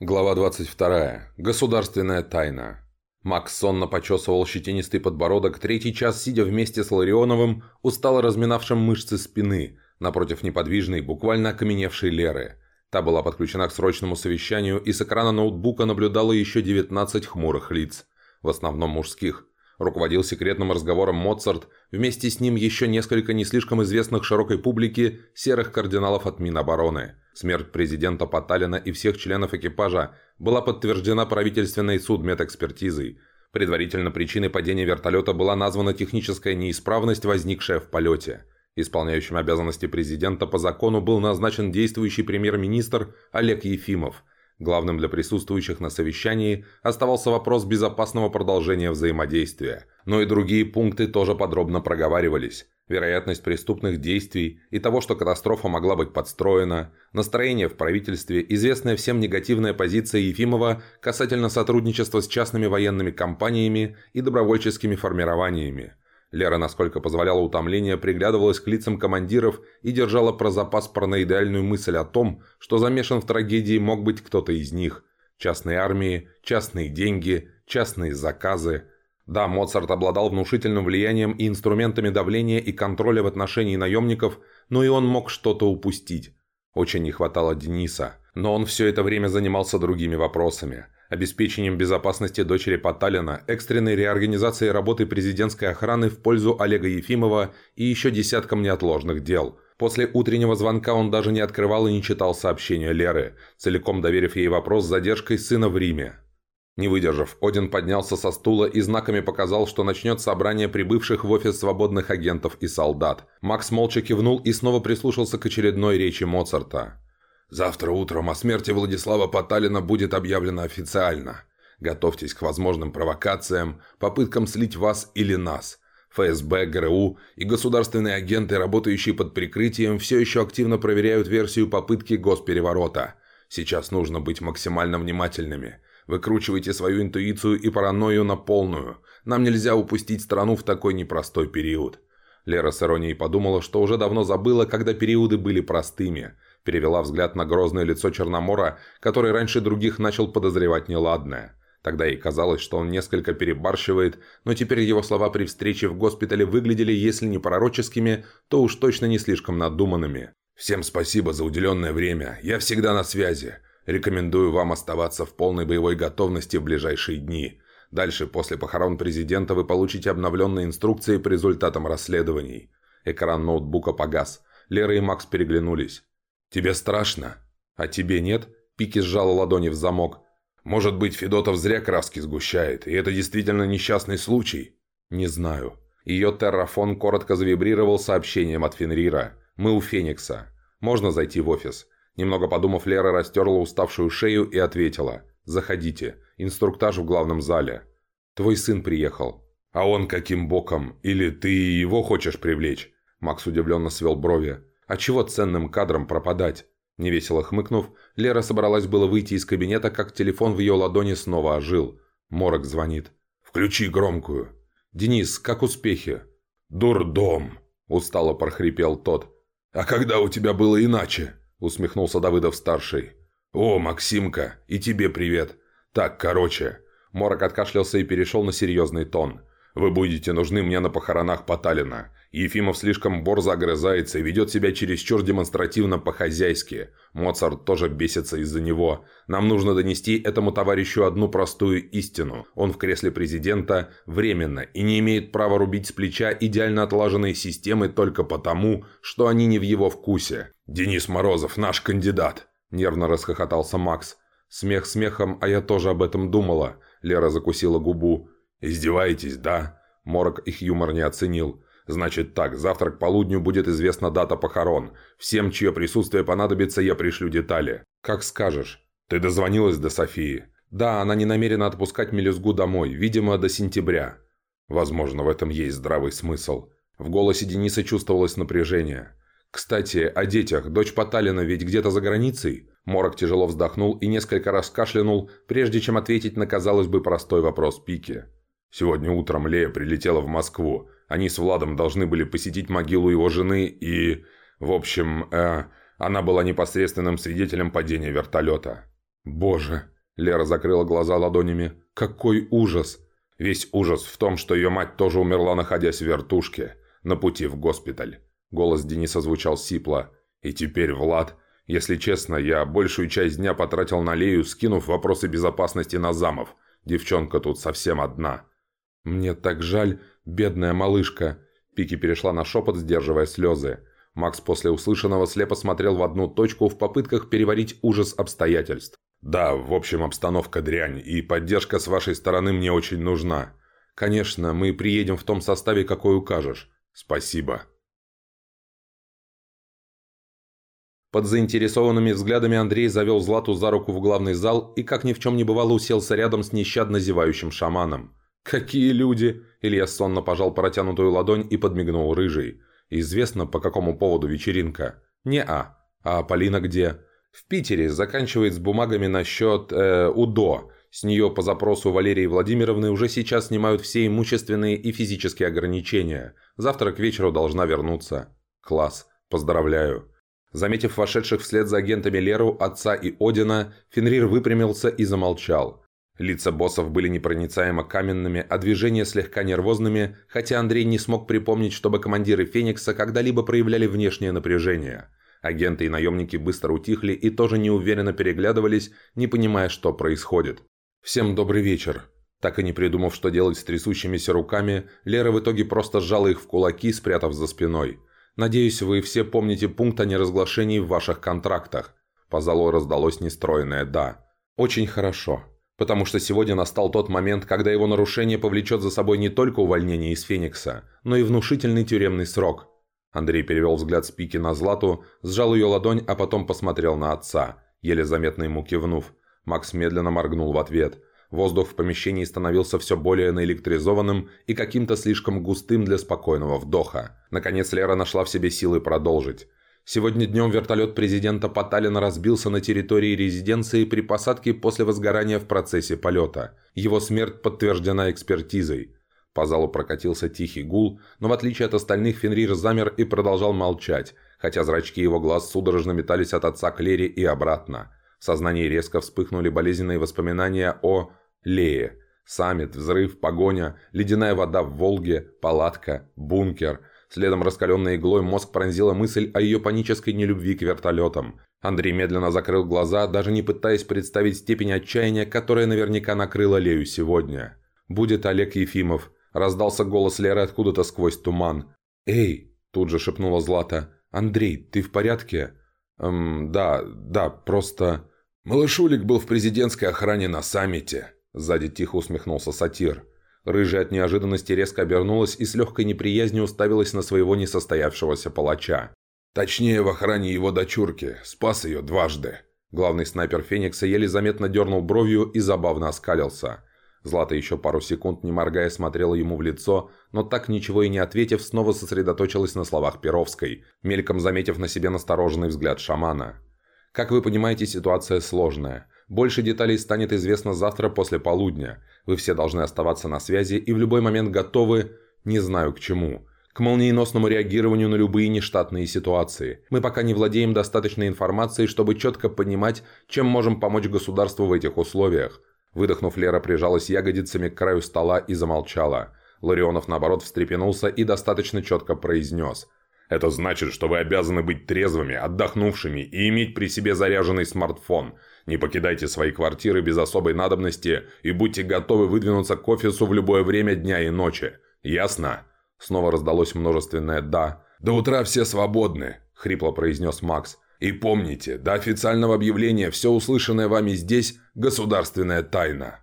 Глава 22. Государственная тайна. Макс сонно почесывал щетинистый подбородок, третий час, сидя вместе с Ларионовым, устало разминавшим мышцы спины, напротив неподвижной, буквально окаменевшей Леры. Та была подключена к срочному совещанию, и с экрана ноутбука наблюдала еще 19 хмурых лиц, в основном мужских. Руководил секретным разговором Моцарт, вместе с ним еще несколько не слишком известных широкой публике серых кардиналов от Минобороны – Смерть президента Поталина и всех членов экипажа была подтверждена правительственной судмедэкспертизой. Предварительно причиной падения вертолета была названа техническая неисправность, возникшая в полете. Исполняющим обязанности президента по закону был назначен действующий премьер-министр Олег Ефимов. Главным для присутствующих на совещании оставался вопрос безопасного продолжения взаимодействия. Но и другие пункты тоже подробно проговаривались вероятность преступных действий и того, что катастрофа могла быть подстроена, настроение в правительстве, известная всем негативная позиция Ефимова касательно сотрудничества с частными военными компаниями и добровольческими формированиями. Лера, насколько позволяло утомление, приглядывалась к лицам командиров и держала про запас параноидальную мысль о том, что замешан в трагедии мог быть кто-то из них. Частные армии, частные деньги, частные заказы – да, Моцарт обладал внушительным влиянием и инструментами давления и контроля в отношении наемников, но и он мог что-то упустить. Очень не хватало Дениса, но он все это время занимался другими вопросами. Обеспечением безопасности дочери Поталина, экстренной реорганизацией работы президентской охраны в пользу Олега Ефимова и еще десятком неотложных дел. После утреннего звонка он даже не открывал и не читал сообщения Леры, целиком доверив ей вопрос с задержкой сына в Риме. Не выдержав, Один поднялся со стула и знаками показал, что начнет собрание прибывших в офис свободных агентов и солдат. Макс молча кивнул и снова прислушался к очередной речи Моцарта. «Завтра утром о смерти Владислава Поталина будет объявлено официально. Готовьтесь к возможным провокациям, попыткам слить вас или нас». ФСБ, ГРУ и государственные агенты, работающие под прикрытием, все еще активно проверяют версию попытки госпереворота. Сейчас нужно быть максимально внимательными – Выкручивайте свою интуицию и паранойю на полную. Нам нельзя упустить страну в такой непростой период». Лера с иронией подумала, что уже давно забыла, когда периоды были простыми. Перевела взгляд на грозное лицо Черномора, который раньше других начал подозревать неладное. Тогда ей казалось, что он несколько перебарщивает, но теперь его слова при встрече в госпитале выглядели, если не пророческими, то уж точно не слишком надуманными. «Всем спасибо за уделенное время. Я всегда на связи. Рекомендую вам оставаться в полной боевой готовности в ближайшие дни. Дальше, после похорон президента, вы получите обновленные инструкции по результатам расследований. Экран ноутбука погас. Лера и Макс переглянулись. «Тебе страшно?» «А тебе нет?» Пики сжала ладони в замок. «Может быть, Федотов зря краски сгущает, и это действительно несчастный случай?» «Не знаю». Ее террафон коротко завибрировал сообщением от Фенрира. «Мы у Феникса. Можно зайти в офис?» Немного подумав, Лера растерла уставшую шею и ответила. «Заходите. Инструктаж в главном зале. Твой сын приехал». «А он каким боком? Или ты его хочешь привлечь?» Макс удивленно свел брови. «А чего ценным кадром пропадать?» Невесело хмыкнув, Лера собралась было выйти из кабинета, как телефон в ее ладони снова ожил. Морок звонит. «Включи громкую». «Денис, как успехи?» «Дурдом!» – устало прохрипел тот. «А когда у тебя было иначе?» – усмехнулся Давыдов-старший. «О, Максимка, и тебе привет. Так, короче». Морок откашлялся и перешел на серьезный тон. «Вы будете нужны мне на похоронах Поталина. Ефимов слишком борзо огрызается и ведет себя чересчур демонстративно по-хозяйски. Моцарт тоже бесится из-за него. Нам нужно донести этому товарищу одну простую истину. Он в кресле президента временно и не имеет права рубить с плеча идеально отлаженные системы только потому, что они не в его вкусе. «Денис Морозов, наш кандидат!» – нервно расхохотался Макс. Смех смехом, а я тоже об этом думала. Лера закусила губу. «Издеваетесь, да?» Морок их юмор не оценил. «Значит так, завтра к полудню будет известна дата похорон. Всем, чье присутствие понадобится, я пришлю детали». «Как скажешь». «Ты дозвонилась до Софии?» «Да, она не намерена отпускать мелюзгу домой, видимо, до сентября». Возможно, в этом есть здравый смысл. В голосе Дениса чувствовалось напряжение. «Кстати, о детях. Дочь Поталина ведь где-то за границей?» Морок тяжело вздохнул и несколько раз кашлянул, прежде чем ответить на, казалось бы, простой вопрос Пики. «Сегодня утром Лея прилетела в Москву. Они с Владом должны были посетить могилу его жены и... В общем, э, она была непосредственным свидетелем падения вертолета». «Боже!» – Лера закрыла глаза ладонями. «Какой ужас!» Весь ужас в том, что ее мать тоже умерла, находясь в вертушке, на пути в госпиталь. Голос Дениса звучал сипло. «И теперь, Влад, если честно, я большую часть дня потратил на Лею, скинув вопросы безопасности на замов. Девчонка тут совсем одна». «Мне так жаль, бедная малышка», Пики перешла на шепот, сдерживая слезы. Макс после услышанного слепо смотрел в одну точку в попытках переварить ужас обстоятельств. «Да, в общем, обстановка дрянь, и поддержка с вашей стороны мне очень нужна. Конечно, мы приедем в том составе, какой укажешь. Спасибо». Под заинтересованными взглядами Андрей завел Злату за руку в главный зал и, как ни в чем не бывало, уселся рядом с нещадно зевающим шаманом. «Какие люди!» Илья сонно пожал протянутую ладонь и подмигнул рыжий. «Известно, по какому поводу вечеринка?» «Не-а. А Полина где?» «В Питере. Заканчивает с бумагами насчет... Э, УДО. С нее по запросу Валерии Владимировны уже сейчас снимают все имущественные и физические ограничения. Завтра к вечеру должна вернуться». «Класс. Поздравляю». Заметив вошедших вслед за агентами Леру, отца и Одина, Фенрир выпрямился и замолчал. Лица боссов были непроницаемо каменными, а движения слегка нервозными, хотя Андрей не смог припомнить, чтобы командиры «Феникса» когда-либо проявляли внешнее напряжение. Агенты и наемники быстро утихли и тоже неуверенно переглядывались, не понимая, что происходит. «Всем добрый вечер». Так и не придумав, что делать с трясущимися руками, Лера в итоге просто сжала их в кулаки, спрятав за спиной. «Надеюсь, вы все помните пункт о неразглашении в ваших контрактах». По залу раздалось нестроенное «да». «Очень хорошо. Потому что сегодня настал тот момент, когда его нарушение повлечет за собой не только увольнение из Феникса, но и внушительный тюремный срок. Андрей перевел взгляд с пики на Злату, сжал ее ладонь, а потом посмотрел на отца, еле заметно ему кивнув. Макс медленно моргнул в ответ. Воздух в помещении становился все более наэлектризованным и каким-то слишком густым для спокойного вдоха. Наконец Лера нашла в себе силы продолжить. Сегодня днем вертолет президента Поталина разбился на территории резиденции при посадке после возгорания в процессе полета. Его смерть подтверждена экспертизой. По залу прокатился тихий гул, но в отличие от остальных Фенрир замер и продолжал молчать, хотя зрачки его глаз судорожно метались от отца к Лере и обратно. В сознании резко вспыхнули болезненные воспоминания о Лее. Саммит, взрыв, погоня, ледяная вода в Волге, палатка, бункер – Следом раскаленной иглой мозг пронзила мысль о ее панической нелюбви к вертолетам. Андрей медленно закрыл глаза, даже не пытаясь представить степень отчаяния, которая наверняка накрыла Лею сегодня. «Будет Олег Ефимов», – раздался голос Леры откуда-то сквозь туман. «Эй!» – тут же шепнула Злата. «Андрей, ты в порядке?» «Эм, да, да, просто...» «Малышулик был в президентской охране на саммите», – сзади тихо усмехнулся сатир. Рыжая от неожиданности резко обернулась и с легкой неприязнью уставилась на своего несостоявшегося палача. Точнее, в охране его дочурки. Спас ее дважды. Главный снайпер Феникса еле заметно дернул бровью и забавно оскалился. Злата еще пару секунд, не моргая, смотрела ему в лицо, но так ничего и не ответив, снова сосредоточилась на словах Перовской, мельком заметив на себе настороженный взгляд шамана. «Как вы понимаете, ситуация сложная. Больше деталей станет известно завтра после полудня. Вы все должны оставаться на связи и в любой момент готовы... Не знаю к чему. К молниеносному реагированию на любые нештатные ситуации. Мы пока не владеем достаточной информацией, чтобы четко понимать, чем можем помочь государству в этих условиях. Выдохнув, Лера прижалась ягодицами к краю стола и замолчала. Ларионов, наоборот, встрепенулся и достаточно четко произнес. «Это значит, что вы обязаны быть трезвыми, отдохнувшими и иметь при себе заряженный смартфон. Не покидайте свои квартиры без особой надобности и будьте готовы выдвинуться к офису в любое время дня и ночи. Ясно?» Снова раздалось множественное «да». «До утра все свободны», — хрипло произнес Макс. «И помните, до официального объявления все услышанное вами здесь – государственная тайна».